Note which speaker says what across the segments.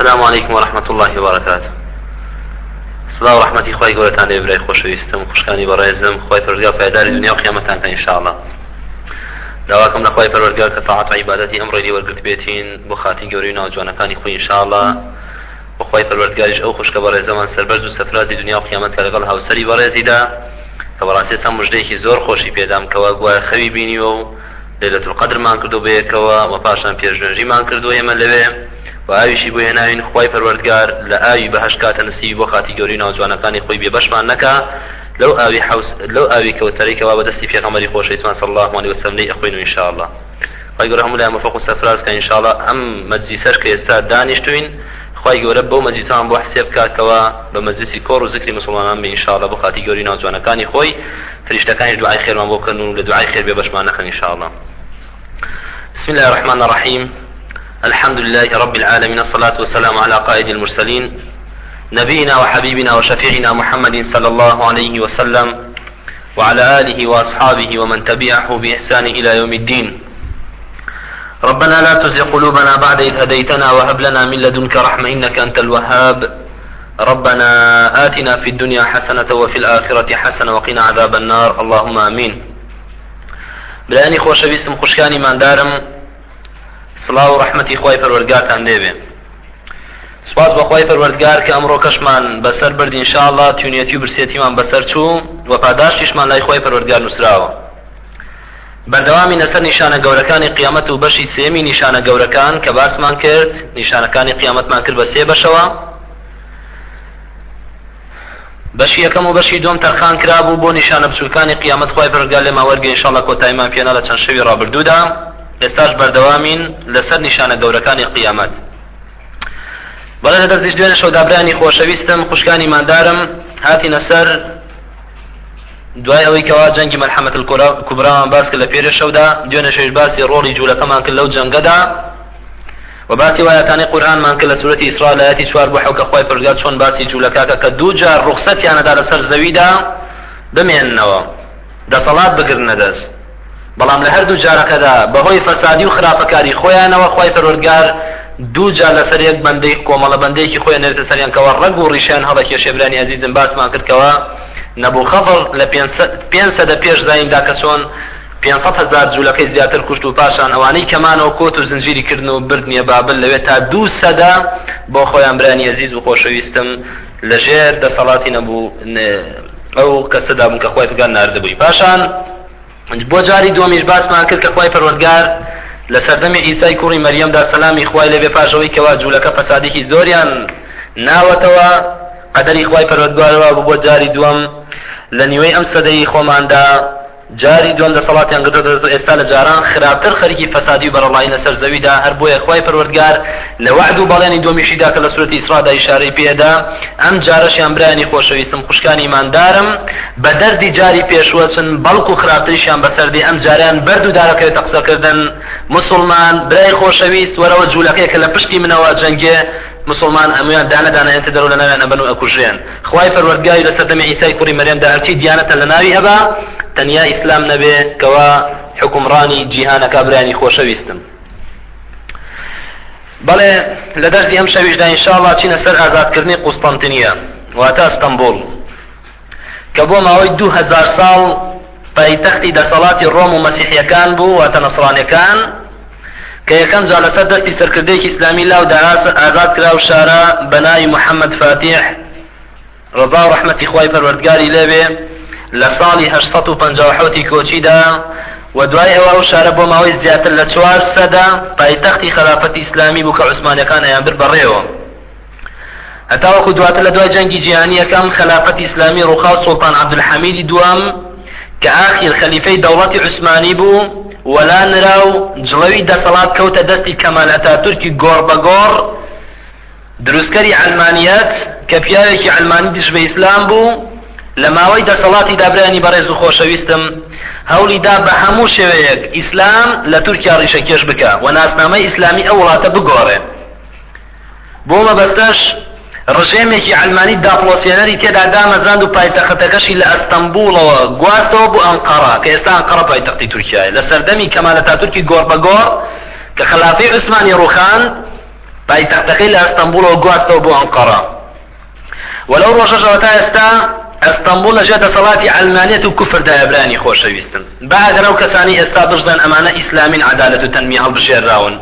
Speaker 1: السلام عليكم ورحمة الله وبركاته. سڵاو ڕحمەتی خی گەورەتان لێ برای خۆشەویستم خوشکانی بەڕێزم. خۆی پرگا پایداری دنیا و قیامەتان کە انشاءله داواکەم لە خۆی پەروەرگار کە تاعات عیبادەتی ئەمڕۆی وەرگرت بێتین بۆ خاتی گەوری ناوجوانەکانی خۆی انشاءله بخوای پەروەردگاریش ئەو خوشکە بەڕێزەمان سەربەرز و سەفرازی دنیا و قیامەت کە لەگەڵ هاوسەری بەڕێزیدا کە بەڕاستی سا مژدەیەکی زۆر خۆشی پێدام کەوا گوایە خەوی بینیوە و لێلەت القدرمان کردو بەیەکەوە و پاشان پێشنجیمان کردو ئێمە لەوێ. و ئاویشی بۆ هێناوین خی پەروەردگار لە ئاوی بەهش کاتە نسی بۆ خاتی گەوری ناوجوانەکانی خۆی بێبەشمان نەکا لەو ئاوی حوس لەو ئاوی کەوتەرێکەوە بەدەستی پێغەمەری خۆشەویستمان صلی الله عليه وسلم لێ ئەخوین و انشاءالله. خی گەورە هەموو لای مەفەق و سەفراز کە انشاءالله ئەم مەجلیسەش کە ئێستا دانیشتوین خی گەورە بەو مەجلیسان بۆ حسێب کاتەوە بە مەجلیسی کۆڕ و ذکری مسلمانان بە انشاءالله بۆ خاتی گەوری ناوجوانەکانی خۆی. فریشتەکانی دوعای خێرمان بۆ کردن و لە دوعای خێر بێ بەشمان نەکەن انشاءالله. بسم الله الرحمن الرحيم. الحمد لله رب العالمين الصلاة والسلام على قائد المرسلين نبينا وحبيبنا وشفيعنا محمد صلى الله عليه وسلم وعلى آله وأصحابه ومن تبعه بإحسان إلى يوم الدين. ربنا لا تزغ قلوبنا بعد إذ هديتنا وهب لنا من لدنك رحمة إنك أنت الوهاب. ربنا آتنا في الدنيا حسنة وفي الآخرة حسنة وقنا عذاب النار. اللهم آمين. برانی خۆشەویستم خوشکانی مادارم سڵاو و ڕحمەتی خی پەروەرگاتان دێبێ سپاس بەخوای پەروەردگار کە ئەمڕۆ کەشمان بەسەر بردی انشاءله تونێتی و برسێتیمان بەسەر چوو و پاداشتیشمان لای خۆی پەروەردگار نووسراوە. بەردەوامی لەسەر نیشانە گەورەکانی قیامەت و بەشی سێمی نیشانە گەورەکان کە باسمان کرد نیشانەکانی قیامەتمان کرد بە سێ بەشەوە. بەشی یەکەم و بەشی دوم تەرخان کرابوو بۆ نیشانە بچووکانی قیامەت خۆی پرگال لێ ماوەرگە انشاءڵە کۆتاییمان پێێنە لە چەند شەوی ڕابردوودا. ئێستاش بەردەوامین لەسەر نیشانە گەورەکانی قیامەت. بەڵێ لە دەستیش دوێنە شەودابرانی خۆشەویستم خوشکانی مادارم هاتینە سەر دوای ئەوەی کەوا جەنگی مەرحەمەت کوبرامان باس کرد لە پێرە شەودا دوێنە شەویش باسی ڕۆڵی جوولەکەمان کرد لەو جەنگەدا. و باسی وایەتانی قورآنمان کرد لە سوورەتی ئیسرا لە ئاەتی چوار بۆ حەوکە خۆی پرگات چۆن باسی جوولەکەکە کە دوو جار ڕوخسەتیانەدا لەسەر زەویدا بمێننەوە دەسەڵات بگرنە دەست. بەڵام لە هەردوو جارەکەدا بەهۆی فەسادی و خراپەکاری خۆیانەوە خۆی پەروەردگار دوو جا لەسەر یەک بەندەی کۆمەڵە بەندەیەکی خۆیان نێتە سەریانکەوە ڕەگ و ڕیشیان هەڵە کێشێبرانی عزیزم باسمان کردکەوە. نەبوو خەفڵ لە پێنج سەدە پێش زایندا کە چۆن 500 هزار جوولەکەی زیاتر کوشت و پاشان ئەوانەی کەمانەوە کۆت و زنجیری کردن و بردنیە بابل لەوێ تا دوو سەدا بۆ خۆیان برانی عزیز و خۆشەویستم. لەژێر دەسەڵاتی نەبوو ئەو کەسەدا بوون کە خۆی پگان نردبووی پاشان بۆ جاری دومیش باسمان کرد کە خۆی پەروەردگار لە سەردەمی ئیسای کوڕی مەریەمدا سەلامی خوای لەبێ پاشەوەی کەوا جوولەکە فەسادێکی زۆریان ناوەتەوە. قەدەری خوای پەروەردگارەوە بۆ جاری دووەم لە نیوەی ئەم سەدەی خۆماندا جاری دوم دەسەڵاتیان گرتە ئێستا لە جاران خراپتر خەریکی فەسادی و بەرەڵای لەسەر زەویدا. هەر بۆیە خی پەروەردگار لە وعد و بەڵێنی دومیشیدا کە لە سوەتی ئیسرادا ئیشارەی پێدا ئەم جارەشیان برانی خۆشەویستم خوشکانی مادارم بە دەردی جاری پێشوەچن بەڵکو خراپتریشیان بەسەردی ئەم جاریان بەرد و دارەکەوێت تەقسەکردن مسلمان برای خۆشەویست وەرەوە جوولەکەی کە لە پشتی منەوە جەنگێ مسلمان ئەمویان دانە دانەێنتە دەرو لە ناویان ئەبن و ئەکوژێن خی پەروەردگاری لە سەردەمی ئیسای کوڕی مەریەمدا هەرچی دیانەتە لە ناوی هەبا تەنیا ئیسلام نەبێ کەوا حکومڕانی جیهانەکە برانی خۆشەویستم. بەڵێ لە دەرزی ئەم شەویشدا ئینشاءڵڵا چینە سەر ئازادکردنی قوستانتنیە واتە ئەستەمبول. کە بۆ ماوەی دوو هزار ساڵ پایتەختی دەسەڵاتی ڕۆم و مەسیحیەکان بوو واتە نەسڕانەکان کە یەکەم جا لەسەر دەستی سەرکردەیەکی ئیسلامی لاودا ئازاد کرا و شارە بەناوی محەممەد فاتیح ڕزا و ڕحمەتی خی پەروەردگاری لەبێ لە ساڵی 1950 کۆچیدا و دوای ئەوە و شارە بۆ ماوەی زیاتر لە چوار سەدا پایتەختی خلافەتی ئیسلامی بوو کە عوسمانەکان ئەیان بر بەڕێەوە هەتاوەکو دواتر لە دوای جەنگی جیهانی یەکەم خلافەتی ئیسلامی ڕووخاو سوڵتان عەبدولحەمیدی دووەم کە ئاخیر خەلیفەی دەوڵەتی عوسمانی بوو وەلا نراو جڵەوی دەسەڵات کەوتە دەستی کەمال ئەتاتورکی گۆڕ بە گۆڕ. دروستکەری ئەلمانیەت کە پیاوێکی ئەلمانی دش بە ئیسلام بوو لە ماوەی دەسەڵاتی دابرانی بەڕێز و خۆشەویستم. هەولی دا بە هەموو شێوەیەک ئیسلام لە تورکیا ڕیشەکێش بکە و ناسنامەی ئیسلامی ئەو وڵاتە بگۆڕێ. بۆ مەبەستەش ڕژێمێکی ئەلمانی داپلۆسیێنەری تێدا دامەزاند و پایتەختەکەشی لە ئەستەمبولەوە گواستەوە بۆ ئەنقەڕا کە ئێستا ئەنقەڕە لە سەردەمی کەمالە تاتورکی گۆڕ بە گۆڕ کە خلافی عوسمانی ڕوخان پایتەختەکەی لە ئەستەمبولەوە گواستەوە بۆ ئەنقەڕە وەلەو ڕۆژەژەوە تا ئێستا ئەستەمبول لەژێ دەسەڵاتی علمانیت و کوفردا ئەبرانی خۆشەویستن. با ئەگەر ئەو کەسانی ئێستا بژدەن ئەمانە ئیسلامین عدالەت و تەنمی هەڵبژێراون.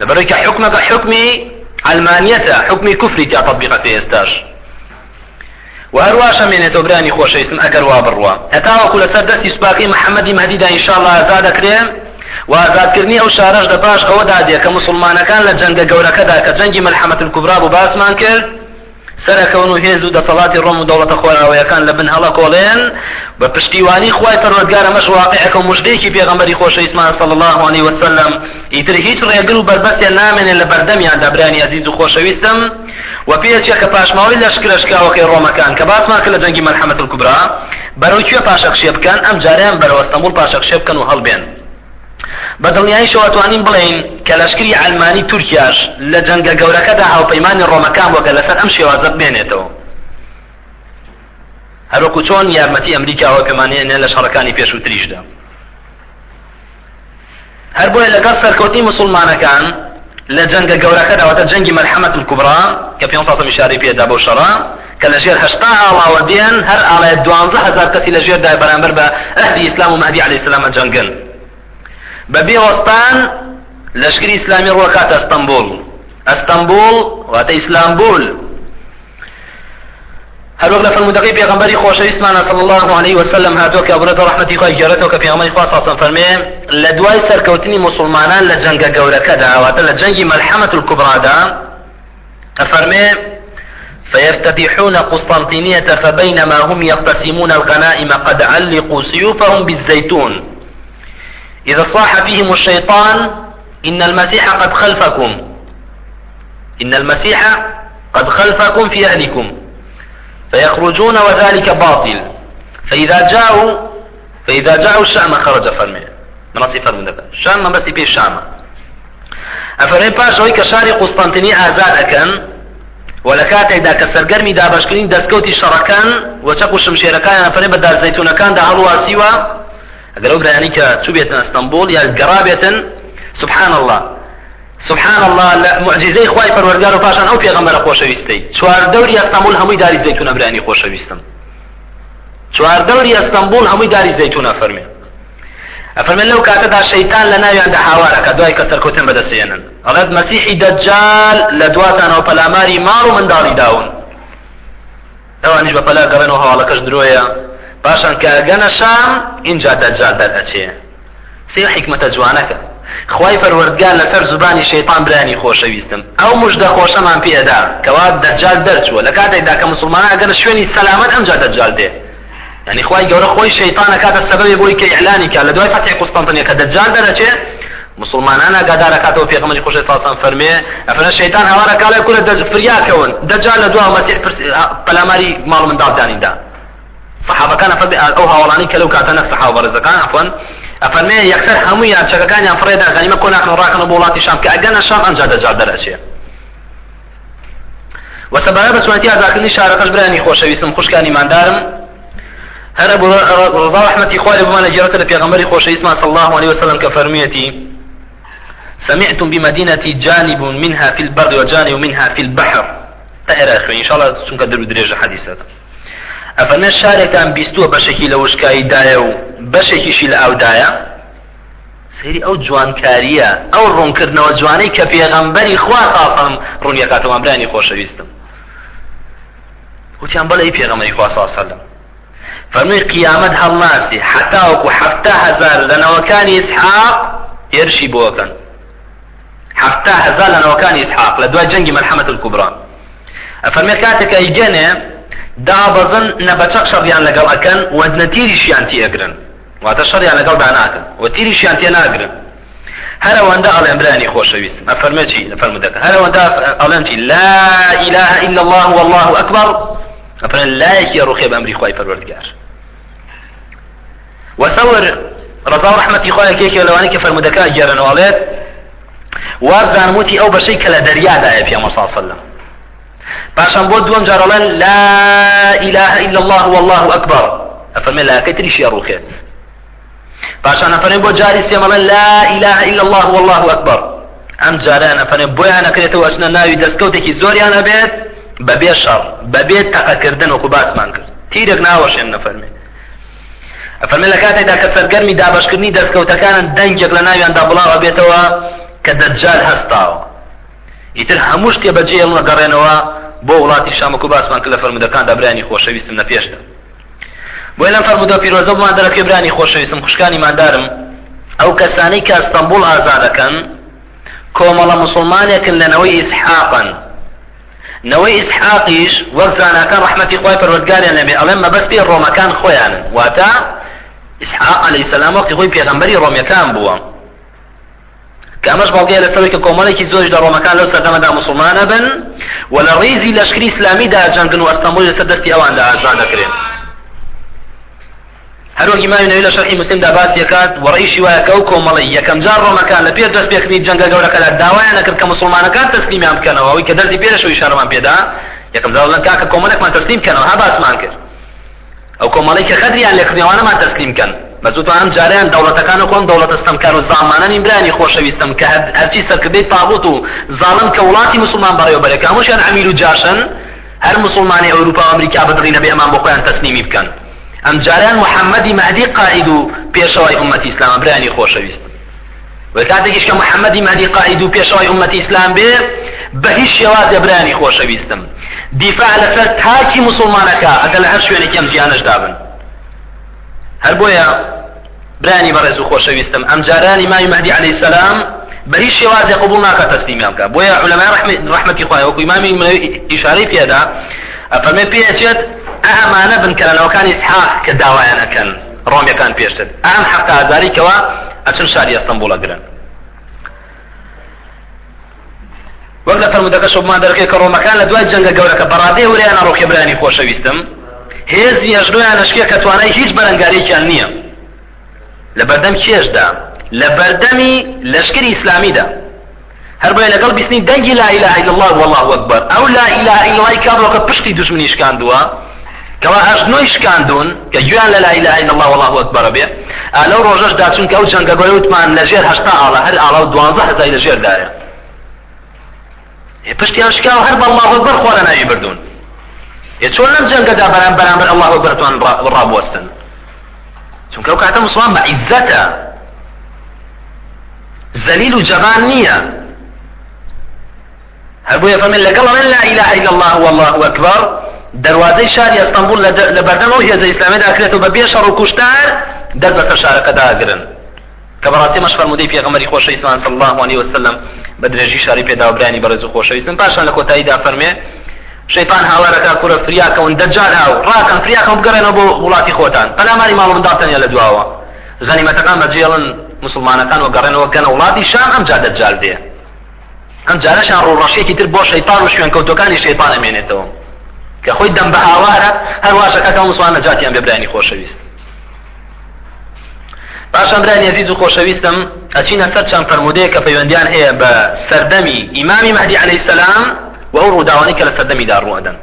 Speaker 1: لەبەرەوەی کە حکمەکە حکمی علمانیەتە حکمی کوفری تا تطبیقە پێ ئێستاش و هەرواشە مێنێتەوە برانی خۆشەویستم ئەگەر وا بڕوە هەتاوەکو لەسەر دەستی سوپاقی محەممەدی مەدیدا ئینشاءڵڵا ئازا دەکرێ و ئازادکردنی ئەو شارەش دە پاش ئەوەدا دێ کە مسلمانەکان لە جەنگە گەورەکەدا کە جەنگی مەلحەمەت الکوبرا بوو باسمان کرد سەرەکەون و هێز و دەسەڵاتی ڕۆم و دەوڵەتە خۆراوەیەکان لە بن هەڵە کۆڵێن. بە پشتیوانی خوای پەروەردگارە مەش واقعەکە مژدەیەکی پێغەمبەری خۆشەویستمان صلی الله عليه وسلم. ئیتر هیچ ڕێگر و بربەستێ نامێنێن لە بەردەمیان دەبرانی عزیز و خۆشەویستم. و پێچێک کە پاشماوەی لەشکرشکاوەکەی ڕۆمەکان کە باسمان کرد لە جەنگی مەلحەمەت الکوبرا بەرەو کوێ پاشەخشێ بکەن ئەم جاریان بەرەوە ئەستەمبول پاشەخشێ بکەن و هەڵبێن. بە دڵنیایی شەوەتوانین بڵێن کە لەشکری ئەلمانی تورکیاش لە جەنگە گەورەکەدا هاوپەیمانی ڕۆمەکان وەکە لەسەر ئەم شێوازە بێنێتەوە هەروەکو چۆن یارمەتی ئەمریکا هاوپەیمانیێنێ لە شەڕەکانی پێشووتریشدا. هەر بۆیە لەگەڵ سەرکەوتنی مسلمانەکان لە جەنگە گەورەکەداوەتە جەنگی مەلحەمەت الکوبرا کە پێ ساسە میشاری پێدا بۆ شەڕا کە لە ژێر هەشتا ئاڵاوە دێن هەر ئاڵای دوانزە هەزار کەسی لە ژێردا بەرامبەر بە ئەهلی ئیسلام و مەهدی عەلەیهی سەلام جەنگن. بەبێ وەستان لەشکری ئیسلامی ڕوەکاتە ئەستەمبول. ئەستەمبول واتە ئیسلامبول. هەروەک لە فرمودەکەی پێغەمبەری خۆشەویستمانە صلی الله عليه وسلم هاتووە کە ئەبرێتە ڕەحمەتی خۆی گەڕێتەوە کە پێغەمبەری خوا ساسم فەرمێ لە دوای سەرکەوتنی مسلمانان لە جەنگە گەورەکەدا واتە لە جەنگی مەلحەمەت الکوبرادا ئەفەرمێ فيفتتحون قسطنطينية فبينما هم يقتسمون الغنائم قد علقوا سيوفهم بالزيتون. إذا صاح فيهم الشيطان إن المسيح قد خلفكم. إن المسيح قد خلفكم في أهلكم. فيخرجون وذلك باطل. فإذا جاءوا فإذا جاءوا الشام خرج فرمي. منصي فرمي ذلك الشام بس في الشام ئەفەرمێ پاش ئەوەی کە شاری قسطنطينية ئازاد وە لە کاتێکدا کە سەرگەرمی دابشکردنی دەستکەوتی شەڕەکان وەچەق و شمشێرەکان فەرێ بە دارزەیتونەکاندا هەڵواسیوە ئەگەر ئەو برایانی کە چوو بێتن ئەستەمبول یا گەڕابێتن سبحان الله سبحان الله لە معجزەی خوای پەروەردگار و پاشان ئەو پێغەمبەرە خۆشەویستەی. چوار دەوری ئەستەمبول هەمووی داری زەیتونە برانی خۆشەویستم. چوار دەوری ئەستەمبول هەمووی داری زەیتونە فەرمێ. ئەفەرمێن لەو کاتەدا شەیتان لە ناویاندا هاوارەکە دوای کە سەرکەوتن بەدەسێنن ئەڵێت مەسیحی دەجال لە دواتانەوە پەلاماری ماڵ و منداڵی داون. ئەوانیش بە پەلا گەڕێنەوە هەواڵەکەش درۆیە. پاشان کە ئەگەنە شام اینجا دەجال دەرئەچێ سێ حکمەتە جوانەکە. خی پەروەردگار لەسەر زبانی شەیطان برانی خۆشەویستم. ئەو مژدە خۆشەمان پێدا کەوا دەجال دەرچووە. لە کاتێکدا کە مسلمانان ئەگەنە شوێنی سەلامەت ئەمجا دەجال دێ. يعني خی گەورە خۆی شەیطانە کاتە سەبەبی بۆی کە ئیعلانی کە لە دوای فەتی قوستانتنیە کە دەجال دەرەچێ مسلمانان ئاگادارەکاتەوە پێغەمبەری خۆشی ساسان فەرمێ ئەفەنە شەیطان هەوارەکالای کورە فریاکەون. دەجال لە دوا مەسیح پەلاماری ماڵ منداڵدانیدا صحابەکان ئەو هاوڵانی کە لەو کاتە نەک سەحابە ڕێزەکان عفوان ئەفەرمێ یەکسەر هەمویان چەکەکانیان فڕێدا غەنیمە کۆناکن ڕاکەن بۆ وڵاتی شام. کە ئەگەنە شام ئەنجا دەجال دەرەچێ وسبب بسوانتی ئازاکردنی شارەکەش برانی خۆشەویستم خوشکانی ماندارم هەر ڕضا رحمەتی خوای بمانە جێرەکە لە پێغەمبەری خۆشەویستمان صلى الله عليه وسلم فەرموویەتی سمعتم بمدينة جانب منها في البر وجانب منها في البحر. تأرى أخوي. إن شاء الله چونك درو دريج حديثة. ئەفەنە شارێکان بیستووە بەشێکی لە وشکایی دایە و بەشێکیشی لە ئەودایە سەیری ئەو جوانکاریە ئەو ڕوونکردنەوە جوانەی کە پێغەمبەری خوا ساسم ڕوونیەکاتەوە برانی خۆشەویستم. وتیان بەڵێ پێغەمەری خوا ساسەلم فەرمووی قیامەت هەڵناسی حتاوەکو حەفتا هەزار لەنەوەکانی ئیسحاق هێرشی بۆکەن حەفتا هەزار لەنەوەکانی ئیسحاق لە دوای جەنگی مەرحەمەت الکوبرا ئەفەرمێ کاتێک ئەیگەنێ دابەزن نەبەچەق شەڕیان لەگەڵ ئەەکەن و نەتیریشیان تێ ئەگرن واتە شەڕیان لەگەڵ داناکەن و تیریشیان تێ ناگرن. هەرەوەندە ئەڵێن برانی خۆشەویست ئەفەرمەچی لەفەرمودەکە هەرەوەندە ئەڵێنتی لا إله إلا الله والله أكبر ئەفەرن لایەکی ڕوخێ بە ئەمری خۆی پەروەردگار وثور ڕزا ڕحمەتی خۆی کێکێ لەوانی کە فەرمودەکە گێرنەوەڵێت وابزانموتی ئەو بەشەی کە لە دەریادایە پێ مەساسەلم پاشان بۆ دووەم جارەڵێن لا إله إلا الله والله أكبر. ئەفەرمێ لاکەی تریشیە ڕوخێت پاشان ئەفەرمێ بۆ جاری سێمەڵێن لا إله إلا الله والله أكبر. ئەم جارانە فەنێ بۆیان نەکرێتەوە ئەچنە ناوی دەستکەوتێکی زۆریان هەبێت بەبێ شەڕ بەبێ تەقەکردن وەکو باسمان کرد. تیرێک ناوەشێن نەفەرمێ ئەفەرمێ لە کاتێکدا کە سەرگەرمی دابشکردنی دەستکەوتەکانن دەنگێک لە ناویاندا بڵاو بێتەوە کە دەجال هەستاوە. ئیتر هەموو شتێ بەجێ هەڵ نەگەڕێنەوە بۆ وڵاتی شامەکو باسمان کرد لە فەرمودەکاندا برانی خۆشەویستم لە پێشدا. بۆی لەم فەرمودە پیرۆزە بمان دەرەکەی برانی خۆشەویستم خوشکانی مادارم ئەو کەسانی کە ئەستەمبول ئازادەکەن کۆمەڵە مسلمانێکن لەنەوەی ئیسحاقن. نەوەی ئیسحاقیش وەک زاناکان ڕحمەتی خۆی پەروەردگاریان لەبێ ئەڵێن مەبەست پێ ڕۆمەکان خۆیانن. واتە ئیسحاق عەلەیهی سەلام وەقتی خۆی پێغەمبەری ڕۆمیەکان بووە. کە ئەمەش بەڵگەیە لەسەرەوەی کە کۆمەڵێکی زۆریش لە ڕۆمەکان لەو سەردەمەدا مسلمانە بن و لە ڕێزی لەشکری ئیسلامیدا جەنگن و ئەستەمبولی لەسەر دەستی ئەواندا دەکرێن هەر وەک ئیمامی نەووی لە شەرحی مسلمدا باسی دەکات و ڕئیشی وایە کە ئەو کۆمەڵی یەکەم جار ڕۆمەکان لە پێش دەست پێکردنی جەنگە گەورەکەدا داوایان نەکرد کە مسلمانەکان تەسلیمیان بکەنەوە ئەوەی کە دەستی پێشەوەی شارەمان پێدا یەکەم جار لەن کاکە کۆمەڵێکمان تەسلیم بکەنەوە ها باسمان کرد. ئەو کۆمەڵی کە خەدریان لێکردنەوەنەمان تەسلیم بکەن بەزوت ئەم جاریان دەوڵەتەکان و کۆم دەوڵەتە ستەمکار و زامانانی برانی خۆشەویستم کە هەرچی سەرکردەی تاغوت و زاڵم کە وڵاتی مسلمان بەڕێوەبەرێک هەمووشیان ئەمیر و جاشن هەر مسلمانی ئەوروپا و ئەمریکا ببڕینە بێ ئەمان بۆ خۆیان تەسلیمی بکەن. ئەم جاریان محەممەدی مەدی قائد و پێشەوەی ئومەتی ئیسلام برانی خۆشەویست. و کاتێکیش کە محەممەدی مەدی قائد و پێشەوەی ئومەتی ئیسلام بێ بە هیچ شێوازە برانی خۆشەویستم. دیفاع لەسەر تاکی مسلمانەکە ئەگەر لە هەر شوێنێکی ئەم جیانەشدا بن هەر بۆیە برانی بەڕێز و خۆشەویستم. ئەم جارانی مای مەدی عەلەیهی سەلام بە هیچ شێوازێ قبول ناکە تەسلیمیان بکە بۆیە عولەمای ڕەحمەتی خوای وەکو ئیمامی ئیشارەی پێدا ئەفەرمێ پێچێت ئەمانە بنکەنەوەکانی ئسحاق کە داوایانەکەن ڕۆمیەکان پێشتر. ئەم حەقە ئازاریکەوە ئەچن شاری ئەستەمبوڵە گرن. وەک لە فەرمودەکە شومان دەرەکەی کە ڕۆمەکان لە دوای جەنگە گەورەکە بەڕادەی وریانە ڕۆکێبرانی خۆشەویستم. هێزی ئەژنۆیان نشکێ کە توانای هیچ بەرەنگارێکیان نییە. لە بەردەم کێشدا؟ لە بەردەمی لەشکری ئیسلامیدا. هەر بۆیە لەگەڵ بیستنی دەنگی لا إله إلا الله والله أكبر ئەو لا إله إلا الله کابڕۆکە پشتی دوشمنی شکاندووە کەوا ئەژنۆی شکاندون کە گویان لە لا إله إلا الله والله أكبر بێ ئالەو ڕۆژەشدا چونکە ئەو جەنگە گۆیوتمان لەژێر هەشتا ئاڵە هەر ئاڵا و دوانزە هەزای لەژێر دایە پشتیان شکاو هەر بە الله أكبر خۆ لە ناوی بردون چۆن لەم جەنگەدا بەرام بەرامبەر الله أكبر توان ڕابوەستن چونکە ئەو کاتە مسلمان بە عیزەتە زەلیل و جەبان نییە. هەر بۆیە فەرمێن لەگەڵ من لا إله إلا الله والله أكبر. دەواازەی شاری ئەستانبول لە بەردەمەوە هێزە ئیسلامی داکرێتەوە بە بێ شەڕ و کوشتار دەست بەسەر شارەکە داگرن. کە بەڕاستی مەش فەرمودەی پێغەمبەری خۆشەویستمان صلی الله عليه وسلم بە درێژی شاری پێداوبرانی بەڕێز و خۆشەویستن. پاشان لە کۆتاییدا فەرمێ شەیطان هاوارەکە کوورە فریاکەون دەجال هاو ڕاکەن فریاکەم بگەڕێنەوە بۆ وڵاتی خۆتان. پەلاماری ماڵ منداڵتەنیا لە دواوە. غەنیمەتەکان بەجێڵن مسلمانەکان و گەڕێنەوە گەنە وڵاتی شام ئەم جا دەجال دێ ئەم جارەشان ڕوڕەشێکی تر بۆ شەیطان و شوێن کەوتەکانی شەیطان ئەمێنێتەوە. کە خۆی دەم بە هاوارە هەرواشەکە مسلمان نەجاتیان بێبرانی خۆشەویست. پاشان برانی عزیز و خۆشەویستم ئەچینە سەر چەند فەرمودەیە کە پەیوەندیان هەیە بە سەردەمی ئیمامی مەهدی عەلەیهی سەلام و ئەو ڕووداوانی کە لە سەردەمیدا ڕوەدەن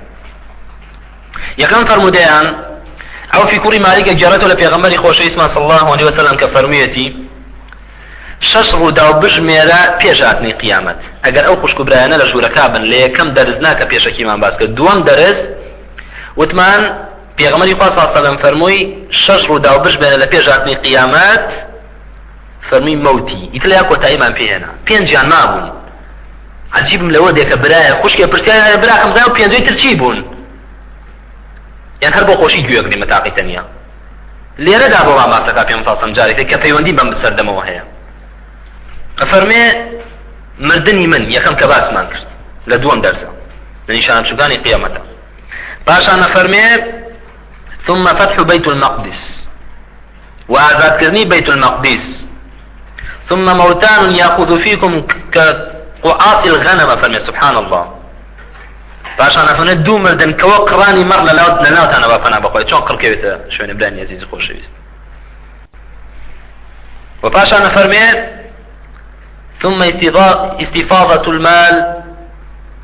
Speaker 1: یەکەم فەرمودەیان ئەو فی کوڕی مالیکە گەڕێتەوە لە پێغەمبەری خۆشەویستمان صلی الله عليه وسلم کە فەرموویەتی شەش ڕوودا و بژمێرە پێش هاتنی قیامەت ئەگەر ئەو خوشک و برایانە لە ژوورەکە بن لە یەکەم دەرز ناکە پێشەکیمان باس کرد دووەم دەرز وتمان پێغەمبەری خوا الله فەرمووی شەش ڕوودا و بژمێرە لە پێش هاتنی قیامەت فەرمووی مەوتی ئیتر لە یا کۆتاییمان پێهێنا پێنجیان نابوون عجیبم لەوە دێکە برایە خوشکێ پرسیان براکەم زای و پێنجەی ترچی بوون یان هەر بۆ خۆشی گوێگری مەتاقی تەنیا لێرەدا بۆ ماسەکە پێم ساسم جارێک کە پەیوەندی بەم بسەردەمەوە هەیە ئەفەرمێ مردنی من یەکەم کە باسمان کرد لە دووەم دەرسە لە نیشانچووکانی قیامەتە پاشان ئەفەرمێ ثم فتح بيت المقدس. وآزاد كرني بيت المقدس. ثم موتان يأخذ فيكم قعاص الغنم فرمي سبحان الله پاشان ئەفەنە دوو مردن کەەوە قڕانی مەڕ لە لە ناوتانە باپەنا بخۆی چۆن قڕکەوێتە شوێنە برانی عزیز خۆشەویست و پاشان فەرمێ ثم استفاضة المال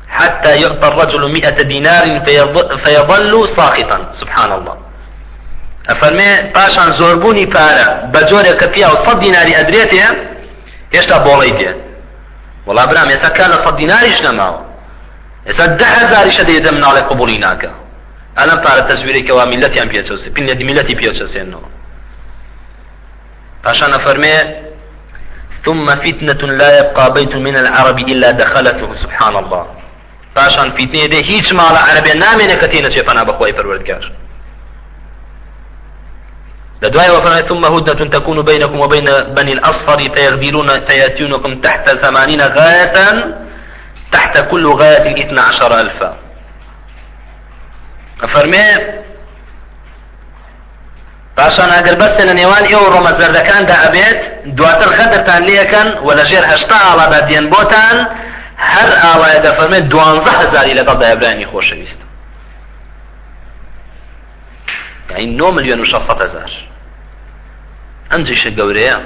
Speaker 1: حتى يعطى الرجل مئة دينار فيظل ساخطا. سبحان الله ئەفەرمێ پاشان زۆربوونی پارە. بە جۆرێک کە پیا و سەد دیناری وڵا برام ئێستا کا لە سەد دیناریش نەماوە ئێستا ده هەزاریشە دەیدە مناڵێک قبولی ناکە ئەلم پارە تەزویرێکەوە میلەتیان پێچەوسێ پینەتی میلەتی پێچەسێنەوە پاشان فەرمێ ثم فتنة لا يبقى بيت من العرب إلا دخلته سبحان الله. پاشان فتنة ده هیچ مال عربی نامێنە کە تێنە پەنا بەخۆی پەروەردگار لدواء وفرمت ثم هدنة تكون بينكم وبين بني الأصفر فيغدرون فيأتونكم تحت ثمانين غاية تحت كل غاية اثنى عشر ألفا. فرمي پاشان ئەگەر بەسێ لە نێوان ئێوە ڕۆمە زەردەکاندا ئەبێت دواتر خەدرتان لەکەن و لە ژێر هەشتا ئاڵادا دێن بۆتان هەر ئاوایە دەفەرمێت دوانزە هەزاری لەگەڵ دایبرانی خۆشەویست یعنی 9 ملیۆن و 600 هزار. ئەنجیشە گەورەیە.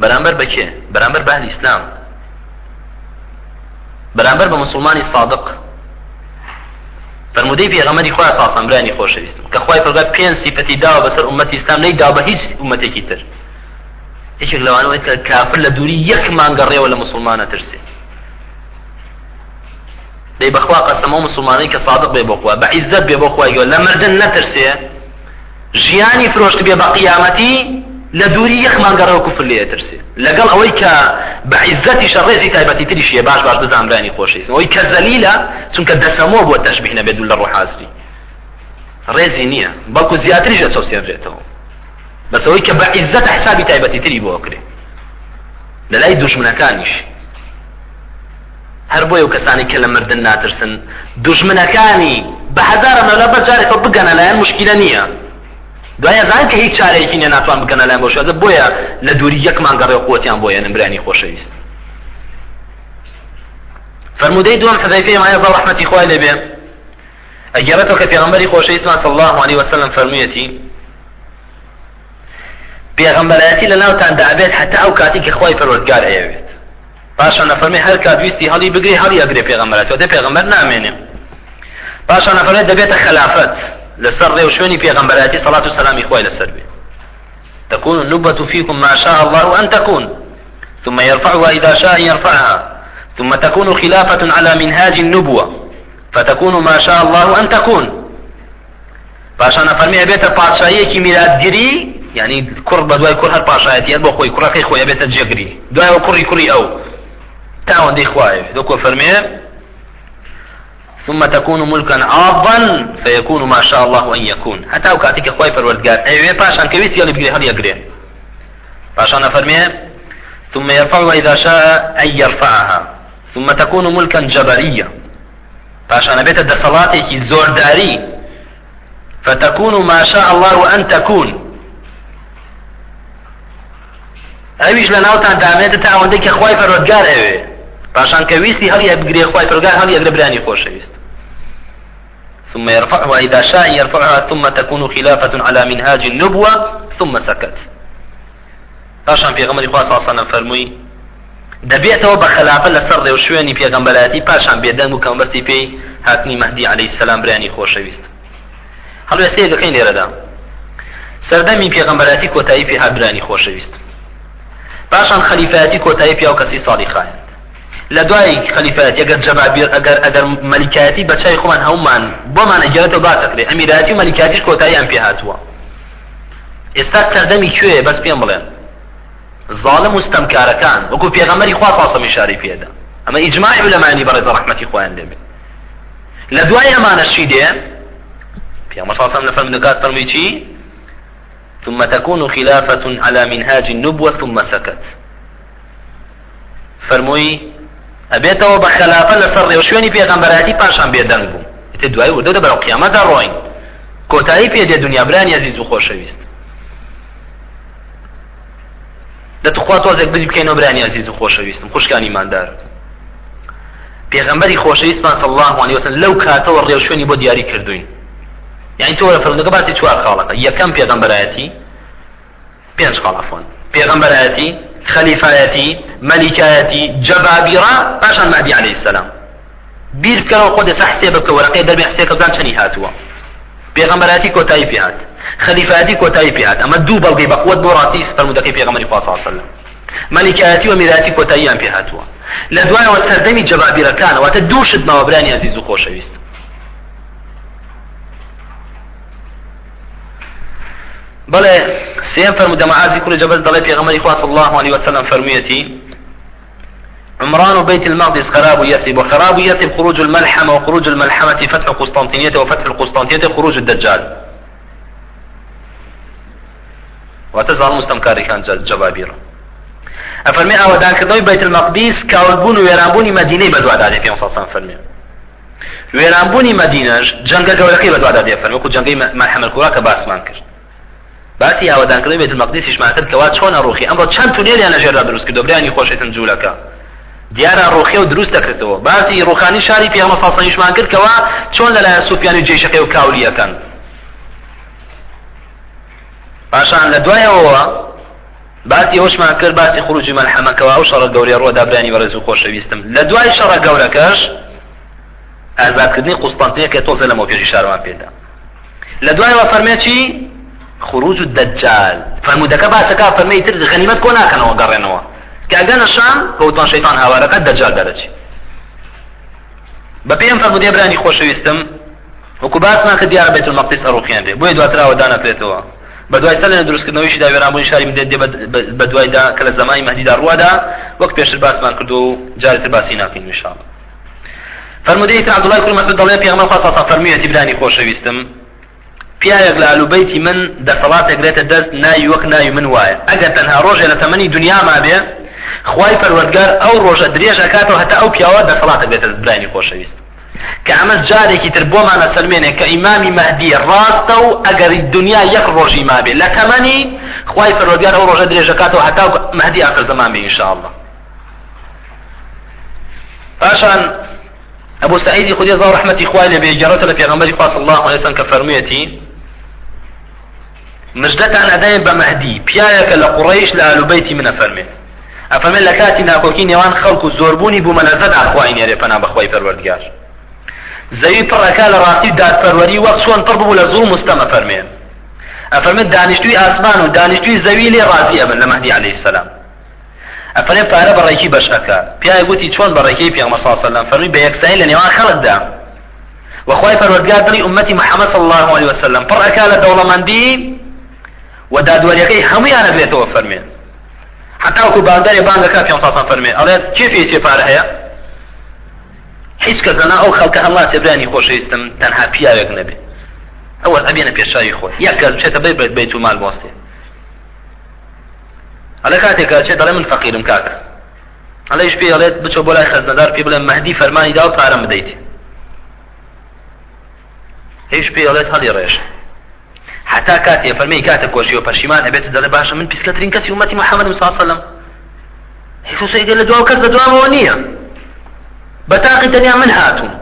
Speaker 1: بەرامبەر بەکێ بەرامبەر بەهلی ئیسلام. بەرامبەر بە مسلمانی صادق. فرمودەی پێغەمەری خوا ساسەمرانی خۆشەویستم. کە خوای پرگا پێنج سیفەتی داوە بەسەر ئومەتی ئیسلام نەیدا بە هیچ ئومەتێکی تر. یەکێک لەوانەوەی کە کافر لە دووری یەک مانگەڕێەوە لە مسلمانە ترسێت. دەی بەخوا قەسەمە مسلمانەی کە صادق بێ بۆخوا بە عیزت بێ بۆ خوای لە مردن نەترسێ ژیانی فرۆشت بێ بە قیامەتی لە دووری یەخمانگەڕەوە کوفر لێ ترسێ لەگەڵ ئەوەی کە بە عیزەتی شەڕێزی تایبەتی تریشیە باش باش بزانرانی خۆشەویست ئەوەی کە زەلیلە چونکە دەسەمۆ بۆ تەشبیه نەبێت دوو لە ڕۆحازری ڕێزی نییە بەڵکو زیاتریش ئەچەوسێنرێتەوە بەس ئەوەی کە بە عیزەت حسابی تایبەتی تری بۆ کرێ لە لای دوژمنەکانیش هەر بۆیە و کەسانی کە لە مردن ناترسن. دوژمنەکانی بە هەزارە مەلا بەجارێکەوە بگەنە لایەن مشکلە نییە. دوایە زان کە هیچ چارەیەکی نیە ناتوان بکەنە لایەن بۆشەدە بۆیە لە دووری یەکمان گەڕێ قوتیان بۆیە نمرانی خۆشەویست. فرمودەی دوم حذەیفەی مایە زەڵ ڕەحمەتی خوای لێبێ ئەگەرێتەوە کە پێغەمبەری خۆشەویستمان صلی الله عليه وسلم فەرموویەتی پێغەمبەرەتی لە ناوتان دابێت حتا ئەو کاتی کە خۆی پەروەردگار ئەیەوێت پاشان نەفەرمی هەر کات ویستی هەڵی بگری هەڵی ئەگرێ پێغەمبەرەتی دە پێغەمبەر نامێنێ پاشان نەفەرمێت دەبێتە خلافەت لەسەر ڕێو شوێنی پێغەمبەرەتی صلاة و سلامی خۆی لەسەر تكون النبة فيكم ما شاء الله أن تكون ثم يرفعها إذا شاء يرفعها ثم تكون خلافة على منهاج النبوة. فتكون ما شاء الله أن تكون باشان فرمي بيت پادشاهيكي میلادگیری يعني كر بدواي كر هر پاشایتی بو خوي كر خوي بيت جگري دواي كري كري أو. تاون دي خواي دوكو فرمي ثم تكون ملكا عاضا فيكون ما شاء الله أن يكون. حتى وكاتك خواي فروردگار أيوه باشان كويس يلي بگري هل يگري باشان فرمي ثم يرفعها إذا شاء أن يرفعها. ثم تكون ملكا جبريا باشان بيت دسلاتك زورداري فتكون ما شاء الله أن تكون. ئەویش لە ناوتان دامێتە تا ئەوەندەی کە خی پەرۆگار ئەوێ پاشان کە ویستی هەڵی بگرێ خی پرگار هەڵی برانی خۆشەویست ثم يرفعها إذا شاء يرفعها ثم تكون خلافة على منهاج النبوة ثم سكت. پاشان پێغەمەری خوا ساسانە فەرمووی دەبێتەوە بە خلافە لەسەر ڕێو شوێنی پێغەمبەلاتی پاشان بێدەنگ و کەمبەستی پێی هاتنی مەهدی عليه السلام برانی خۆشەویست هەڵوێستەیەکەین لێرەدا. سەردەمی پێغەمبەلاتی کۆتایی پێ هابرانی خۆشەویست پاشان خەلیفەتی کۆتایی پیا و کەسی ساڵی خایند لە دوای خەلیفەت ئەگەر جەبابیر ئەگەر ئەگەر مەلیکاتی بە چای خۆمان هەومان بۆمان ئەگەرێتەوە باسەکرێ ئەمیراتی و مەلیکاتیش کۆتاییان پێ هاتووە ئێستا سەردەمی کوێ بەس پێم بڵێن ظالم مستەمکارەکان وەکو پێغەمەری خوا ساسەمی شاری پێدا ئەمە ئیجماعی لەمانی بەڕێزە ڕەحمەتی خۆیان دەبێت لە دوای ئەمانەشی دێ پێغەمبەر ساسەم لە فەرمودەکات فەرمی چی ثم تكون خلافة على منهاج النبوة ثم سكت. فرمووی ئەبێتەوە بە خلافە لەسەر ڕێو شوێنی پێغەمبەراتی پاشان بێدەنگ بوو. تە دوای وردە دە بەرەو قیامەتدا ڕۆین. کۆتایی پێدێ دنیا برانی عزیز و خۆشەویست. دەتخوا تۆزێک بری بکەینەوە برانی عزیز و خۆشەویستم. خوشکانی ماندار. پێغەمبەری خۆشەویستمان صلی الله عليه وسلم لەو کاتەوە ڕێو شوێنی بۆ دیاری کردوین. یعنی تۆ فەرمودەکە باسی چوار خاڵەکە یەکەم پێغەمبەرایەتی پێنج خاڵ عفوان پێغەمبەرایەتی خەلیفایەتی مەلیکایەتی جەبابیرا پاشان مادی عەلەیهی السەلام بیر بکەرەوە خۆ دەسا حسێ بکە وەرەقەی دەربێ حسێکە بزان چەنی هاتووە پێغەمبەراتی کۆتایی پێ هات. خەلیفایەتی کۆتایی پێ هات. ئەمە دوو بەڵگەی بەقوت بۆ ڕاستی فەرمودەکەی پێغەمبەری خوا صلی وسلم. مەلیکایەتی و میراتی کۆتاییان پێ هاتووە لە دوایەوە سەردەمی جەبابیرەکانەوە تە دووشت ماوەبرانی عزیز و خۆشەویست بەڵێ سێم فرمودە معازی کوڕی جەبەر دەڵێ پێغەمەری خوا صلی الله عليه وسلم فەرموویەتی عمران بيت المقدس خراب يثرب وخراب يثرب خروج الملحمة وخروج الملحمة فتح قسطنطينية وفتح القسطنطينية خروج الدجال. وتزال مستمكاري كان جبابير أفرمي أودان كردوي بيت المقدس كاولبون ويرانبوني مدينة بدوا دادي في مصاصان فرمي. وێرانبوونی مدینەش جەنگە گەورەکەی بەدوادا دێفەرمی وەکو جەنگەی مەحەمل کوڕا کە باسمان کرد باسی ئاوادانکردنی بێت مەقدسیشمان کرد کەوا چۆن ئەڕۆخی ئەمڕۆ چەند تونێلیان لەژێردا دروست کرد برانی خۆشێتن جوولەکە. دیارە ڕۆخی و دروست دەکردەوە. باسی ڕوخانی شاری پیامە ساسەنیشمان کرد کەوا چۆن لەلایەن سوفیانی جێشەکەی و کاولیەکەن پاشان لە دوایەوە باسی ئەوشمان کرد باسی خروجی مەلحەمەکەەوە ئەو شەڕە گەوری ڕۆدا برانی وەرز و خۆشەویستم. لە دوای شەڕە گەورەکەش ئازادکردنی قوستانتەیەکە تۆزە لەمەوە پێشی شارمان پێدا. لە دوایەوە فەرمێکی خروج الدجال. فرمودك باسكا فرمي ترد غنيمت كونا كان وقرنوا كأجانا الشام بوتان شيطان هوارك الدجال درج ببيهم فرمودي ابراني خوش ويستم وكو باسنا كديار بيت المقدس اروخيان بي بوي دواترا ودانا فليتوا بدوای سەلێنە دروستکردنەوەیش دا وێرانبوون شاری بدێت دێ بەدوایدا کە لە زمانی مەهدیدا ڕوادا وەک پێشتر باسمان کردو و جارتر باسی ناکەین وشاڵ فەرمودەی تا عەبدوڵای کوڕ مەسعود دەڵێ پێغەمبەر خوا ساسا فەرمیەتی برانی خۆشەویستم. پیاەک لە ئالوبەیتی من دەسەڵاتێکرێتە دەست ناوی وەک ناوی من وایە. ئەگەر تەنها ڕۆژێ لە تەمەنی دنیاما بێ خوای پەروەردگار ئەو ڕۆژە درێژ ئەکاتەوە هەتا ئەو پیاوە دەسەڵاتە بێتە برانی خۆشەویست. کە ئەمە جارێکی تر بۆمانە سلمێنێ کە ئیمامی مەهدی ڕاستە و ئەگەر دنیا یەک ڕۆژی ما بێ لە تەمەنی خوای پەروەردگار ئەو ڕۆژە درێژەکاتەوە هەتا مەهدی ئاخر زەمان بێ ئینشاءالله پاشان أبو سعيد خدي الله رحمتي إخواني بجارته لفي غنبري صلى الله عليه وسلم كفرميتي مجدتان ئەدەین بە مەهدی پیاەکە لە قوڕیش لە ئالوبەیتی منە فەرمێ ئەفەرمێن لە کاتی ناکۆکی نێوان خەڵک و زۆربوونی بوو مەلەزەت ئاخوای نێرێ پەنا بەخوای پەروەردگار زەوی پڕەکە لە ڕاستی دادپەروەری وەک چۆن پڕ بوو لە زوو مستەمە فەرمێن ئەفەرمێن دانیشتوی ئاسمان و دانیشتوی زەوی لێ ڕازی ئەبن لە مەهدی عەلەیهی سەلام ئەفەرمێن پارە بەڕێکی بەشەکە پیای گوتی چۆن بەڕێکی پێغەمبەر صلی الله علیه وسلم. فەرمی بە یەکسانی لە نێوان خەڵکدا وخوای پەروەردگار دڵی ئومەتی محەممەد صلی الله عليه وسلم. پڕەکە لە دەوڵەمەندی و دادوەریەکەی هەمویانە بێتەوە فەرمێن حتا وەکو باندارێ بانگەکە پێ ساسان فەرمێ ئەڵێ کێفی چێ پارە هەیە هیچ کەس لەنا ئەو خەڵکە هەڵا سێبرانی خۆشەویستم تەنها پیاوێک نەبێ ئەوە ئەبێنە پێشاوی خۆی یەک کەس بچێتە بێ بێت بێت و مال بۆستێ ئەلە کاتێکە چێت دەڵێ من فەقیرم کاکە ئەڵێش پێ ئەڵێت بچۆ بۆ لای خەزنەدار پێ بڵێ مەهدی فەرمانی دا و پارەم بدەیت هیچ پێ ئەڵێت هەڵی ڕێژ حتا کاتێ فەرمی کاتە کۆشی و پەشیمان ئەبێت دەڵێ باشە من پیسکەترین کەسی ومەتی محەممەد مساسەلم حسوسەیگە لە دواو کەس لە دوامەوە نییە بەتاقی تەنیا من هاتوون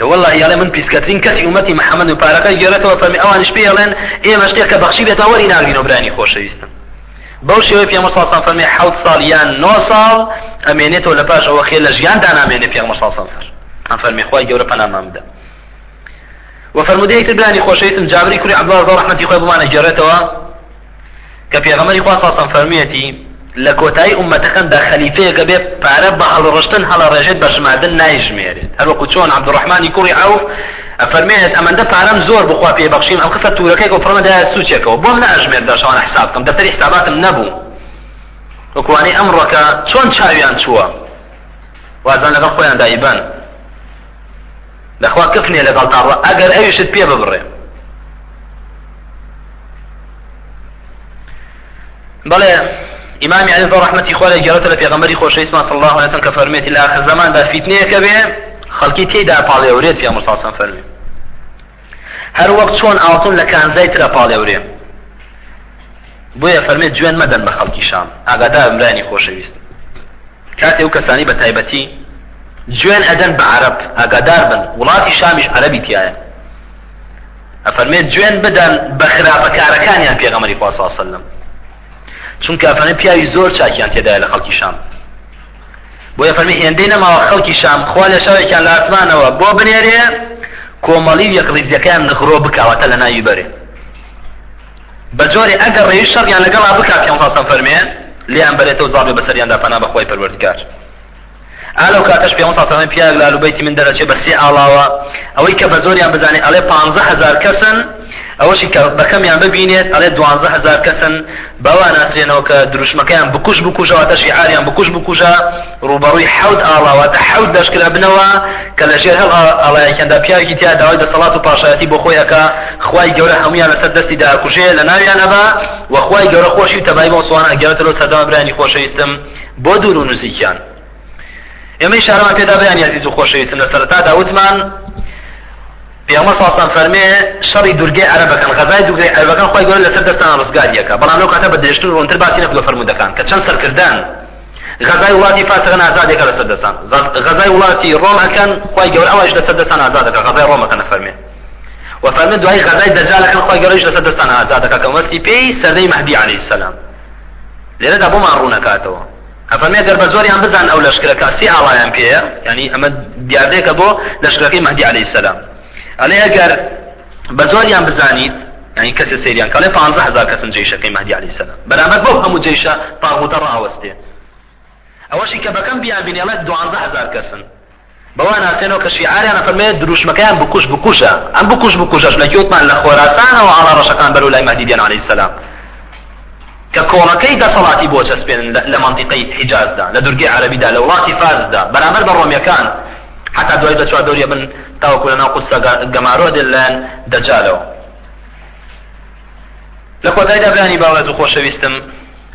Speaker 1: والله يالا من بيسكترين كسي أمتي محمد وباركة جرته وفرمي أوان شبي يالين إيه مشتير كبخشي بيتا وري ناقين وبراني خوش بەو شێوەی پێمە ساسان فەرمی حوت ساڵ یان نۆ ساڵ ئەمێنێتەوە لە پاش ئەوە خێ لە ژیان دانامێنێ پێمە ساسان سەر ئەم فەرمی خۆی گەورە پەنامان بدە وفرمودەیەک تر برانی خۆشەویستم جابری کوری عبدڵ زۆر ڕحمەتی خۆی بمانە گەڕێتەوە کە پێغەمەری خوا ساسان فەرمیەتی لە کۆتایی ئومەتەکەمدا خەلیفەیەکە بێ پارە بە هەڵڕشتن هەڵە ڕێژێت بە ژمادن نایژمێرێت. هەروەکو چۆن عبدڕحمانی کوڕی عوف ئەفەرمێت ئەمەندە پارەم زۆر بخوا پێ بەخشیم ئەم قسە تورەکەی و فڕمەدا سوچێکەوە بۆم ناژمێر داشەوان حسابکەم دەفتەری حساباتم نەبوو. وەکوانی ئەمڕۆکە چۆن چاویان چووە؟ وازان لەگەڵ خۆیان دایبان لەخوا کفنێ لەگەڵ تاڕە ئەگەر ئەویشت پێ ببڕێ. بەڵێ ئیمامی علی ڕحمەتی خۆ لە گەرەتە لە پێغەمبەری خۆشەویستمان صلی الله عليه وسلم کە فەرمێتی لە آخر زماندا فیتنەیەکە بێ خەڵکی تێدا پاڵێورێت پێ مساسان فەرمی هەر وەک چۆن ئاڵتون لە کانزای ترە پاڵێورێ بۆیە فەرمێت گوێن مەدەن بە خەڵکی شام. ئاگادار برانی خۆشەویست. کاتێ و کەسانی بە تایبەتی گوێن ئەدەن بە عرب ئاگادار بن. وڵاتی شامیش عەربی تایە ئەفەرمێت گوێن بدەن بە خراپەکارەکانیان پێغەمەری خوا وسلم. چونکە ئەفەرمێت پیاوی زۆر چاکیان تێدایە لە خەڵکی شام. بۆیە فەرمی هێندەی نەماوە خەڵکی شام خوا لە شەوێکیان لە ئاسمانەوە. بۆ بنێرێ کۆمەڵی و یەک ڕیزیەکەیان نخڕۆ بکاوەتە لە ناوی بەرێ. بە جۆرێ ئەگەر ڕێی شەڕیان لەگەڵا بکات پێ فەرمێن لیان بەرێتەوە زاڵێ بەسەریاندا پەنا بەخۆی پەروەردگار. ئالەو کاتەش پێ ساسەمە پیاگ لە لوبەیتی من دەرەچێ بە سێ ئاڵاوە ئەوەی کە بە زۆریان بزانێت ئەڵێ پ هزار کەسن ئەوەشی کە بەکەمیان ببینێت ئەڵێ دوانزە هزار کەسن بەوا ناسرێنەوە کە دروشمەکەیان بکوش بکوژەوەتە شیعاریان بکوش بکوژە ڕوبەڕووی حەوت ئاڵاواتە حەوت دەشکرا بنەوە کە لە ژێر هەڵ ئاڵایەکەندا پیاوێکی تیا داوای دەسەڵات و پاشایەتی بۆ خۆیەکە خوای گەورە هەمویان لەسەر دەستی داکوژێ لە ناویان ئەبا وەخوای گەورە خۆشی تەبای بۆ سووان ئەگەرێتەوە سەردەما برانی خۆشەویستم. بۆ دوور و نزیکیان. ئێمەی شارمان پێدا بەیان یازیز و خۆشەویستم لە سەرەتادا وتمان علیه و فرمێ شەڕی دورگەی عەرەبەکان غەزای دورگەی عەرەبەکان خۆی گەورە لەسەر دەستان ڕزگاریەکە بەڵام لەو کاتە بە درێژتر ڕوونتر باسی نەکردو فەرمودەکان کە چەند سەرکردان غەزای وڵاتی فاتغن ئازادێکە لەسەر دەستان غەزای وڵاتی ڕۆمەکان خۆی گەورە ئەوەش لەسەر دەستان ئازادەکە غەزای ڕۆمەکە نەفەرمێ وفرمي دوای غزای دجالەکان خۆی گەورەش لەسەر دەستان ئازادەکە کە وەستی پێی سەردەی مەهدی عەلەیهی السلام. لێرەدا بۆمان ڕوونەکاتەوە ئەفەرمێ گەر بە زۆریان بزان ئەو لەشکرەکە سی ئاڵایان پێەیە ینی ئەمە دیاردەیەکە بۆ لەشکرەکەی مەهدی عەلەیهی السلام. ئەلێ ئەگەر بە زۆریان بزانیت ینی کەسێ سریان کەڵێ 15 هزار کەسن جێشەکەی مەهدی عەلەیهی السلام. بەرامبەر بۆ هەموو جێشە تاغوتە ڕاوەستێ ئەوەشی کە بەکەم بیان بینێڵێت 12 هزار کەسن بەوان ناسێنەوە کە شیعاریان ئەفەرمێت دروشمەکەیان بکوش بکوشە ئەم بکوش بکوشەش لە گوتمان لە خۆراسانەوە ئاڵا ڕەشەکان بەرەو لای مەهدی دیان عەلەیهی السلام. کە کۆڵەکەی دەسەڵاتی بۆ چەسپێنن لە منطقەی حیجازدا لە دورگەی عەرەبیدا لە وڵاتی فارسدا. بەرامبەر بە ڕۆمیەکان حتا دوای دە چوار دەوریە بن تاوەکو لە ناو قودسە گەمارۆ دێن دەجالەوە. لە کۆتایدا برانی باوەز و خۆشەویستم.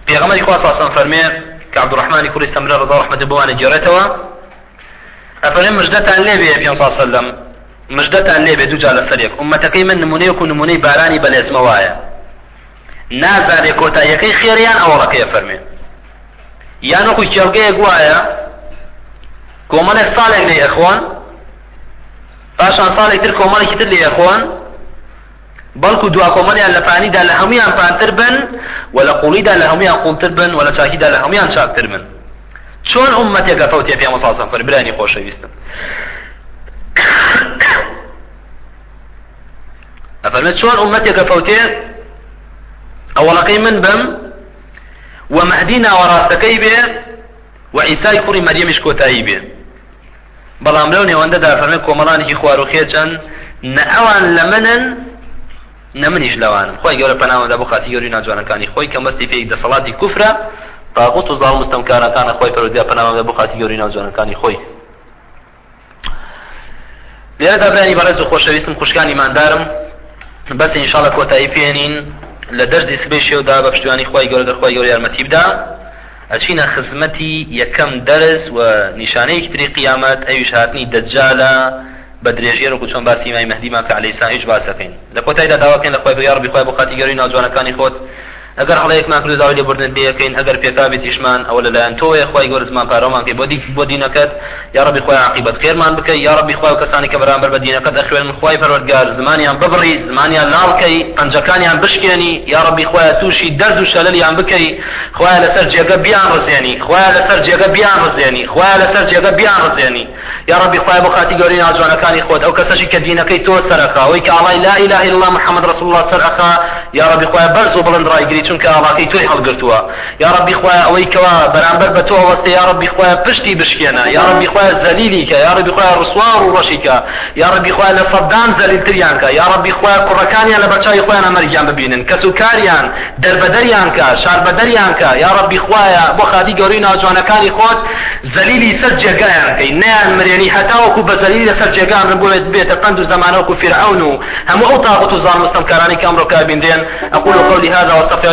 Speaker 1: پێغەمەری خوا ساسان فەرمێ کە عبدوڕحمانی کوڕی سەمرە ڕزا ڕحمەتی بوانە گێڕێتەوە ئەفەرێ مژدەتان لێبێ پێ سەلەم. مژدەتان لێبێ دوو جا لەسەرێک ئومەتەکەی من نمونەیەک و نمونەی بارانی بەلێزمە وایە نازانێ کۆتاییەکەی خێریان ئەوڵەکەی فەرمێ یان وەکو کێڵگەیەک وایە کۆمەڵێک ساڵێک لێ ئەخۆن پاشان ساڵێک تر کۆمەڵێکی تر لێ ئەخۆن بەڵکو دوا کۆمەڵیان لە پانیدا لە هەمویان پانتر بن و لە قوڵیدا لە هەمویان قوڵتر بن و لە چاکیدا لە هەمویان چاکتر بن. چۆن ئومەتێکە فەوتێ پێ مەساسم فەر برانی خۆشەویستم. ئەفەرمێت چۆن ئومەتێکە فەوتێ؟ ئەوەڵەکەی من بم و مەهدی ناوەڕاستەکەی بێ و ئیسای کوڕی مەریەمیش کۆتایی بێ. بەڵام لەو نێوەندەدا فەرمێ کۆمەڵانێکی خواروخێجان نە ئەوان لە منن نە منیش لەوانم خۆی گەورە پەناوەدا بۆ خاتی گەوری ناجوانەکانی. خۆی کە مەستی پێی دەسەڵاتی کوفرە تاغوت و زاڵ مستەمکارەکانە خۆی پەرودیا پەناوەدا بۆ خاتی گەوری ناجوانەکانی خۆی. لێرەدا برانی بەڕێز و خۆشەویستم خوشکانی ماندارم بەس ئینشاڵە کۆتایی پێێنین لە دەرزی سبەی شێودا بە پشتیوانی خۆی گەورە دەخوای گەوری یارمەتی بدا ئەچینە خزمەتی یەکەم دەرس و نیشانەیەکی تری قیامەت ئەویش هاتنی دەجالە بە درێژێر و چۆن باسی مای مەهدی ماکە عەلەیهی هیچ باسەکەین. لە کۆتایدا داواکەین لە خۆی بڕیار بخوای بۆ خاتی گەوری ناوجوانەکانی خۆت. ئەگەر هەڵەیەکمان کرد داوای لێبوردن بێەکەین ئەگەر پێکابێت تیشمان ئەوە لەلایەن تۆیە خی گەورزمان پارەمان پێ بۆدی بۆ یا ڕبی خۆی عقیبەت خێرمان بکەی ڕبی خۆی کەسانی کە بەرامبەر بە دینەکەت ئەخوێن خی پەروەردگار زمانیان ببڕی زمانیان لاڵکەی پەنجەکانیان بشکێنی یا ڕبی خۆی تووشی دەرد و شەللیان بکەی خۆیان لەسەر جێگە بیان ڕزێنی خۆیان لەسەر جێگە بیان ڕزێنی خۆیان لەسەر جێگە بیان ڕزێنی یا ڕبی خۆی بۆ خاتی گەوری ناجوانەکانی خۆت ئەو کەسەشی کە دینەکەی تۆ سەرەکە ئەوەی کە ئاڵای لا إله إلا الله محمد رسول الله سەرەکە یا ڕبی خۆی بەرز و بڵند ڕایگری چونکە ئاڵاکەی توی هەڵگرتووە. یا ڕبی خۆی ئەوەی کەوا بەرامبەر بە تۆ ئەوەستە یا ڕبی خۆی پشتی بشکێنە یا ڕبی خۆی زەلیلی کە یا ڕبی خۆی ڕسوار و ڕەشیکە یا ڕبی خۆی لە سەدام زەلیلتریان کە یا ڕبی خۆی کوڕەکانیان لە بەچای خۆیان ئەمەریان ببینن کەس و کاریان دەربەدەریان کە شاربەدەریان کە یا ڕبی خۆیە بۆ خادی گەوری ناجوانەکانی خۆت زەلیلی سەر جێگایان کەی نیان مرێنی هەتاوەکو بە زەلیلی لەسەر جێگان بێت بێتە پند و زمانەوەکو فرعون و هەموو ئەو تاغوت و زان مستەمکارانی کە ئەمڕۆ کابیندێن أقول قولي هذا وأستغفر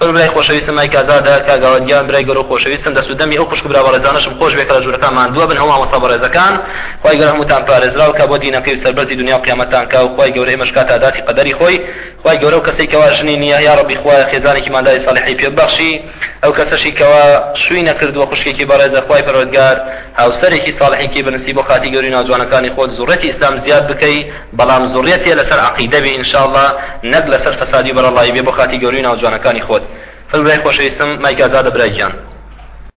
Speaker 1: برای خۆشەویستم مای کازادا کاگاوەندیان برای گەۆ خۆشەویستم دەست و دەمی ئەو خوشک برا بەڕێزانشم خۆش بێکە لە ژوورەکانمان دووە بن هەموو مەسا بەڕێزەکان. خی گەر هەمووتان پارێزراو کە بۆ دینەکەی و سەربەرزی دنیا و قیامەتان کا و خی گەورەی مەشکات ئاداتی قەدەری خۆی. خی گەورە و کەسێک کەوا ژنی نییە یا ڕبی خوای خێزانێکی مادای ساڵحی پێبەخشی ئەو کەسەشی کەوا شووی نەکردووە خوشکێکی بەڕێزە خی پەرۆدگار هاوسەرێکی ساڵحێکی بنسی بۆ خاتی گەوری ناجوانەکانی خۆت. زوڕەتی ئیسلام زیاد بکەی بەڵام زوڕێتێ لەسەر عقیدە بێ ئینشاءڵڵا نەک لەسەر فەسادی بەرەڵایی بێ بۆ خاتی گەوری ناوجوانەکانی خۆت. فەرمای خۆشەویستم مایکە ئازادە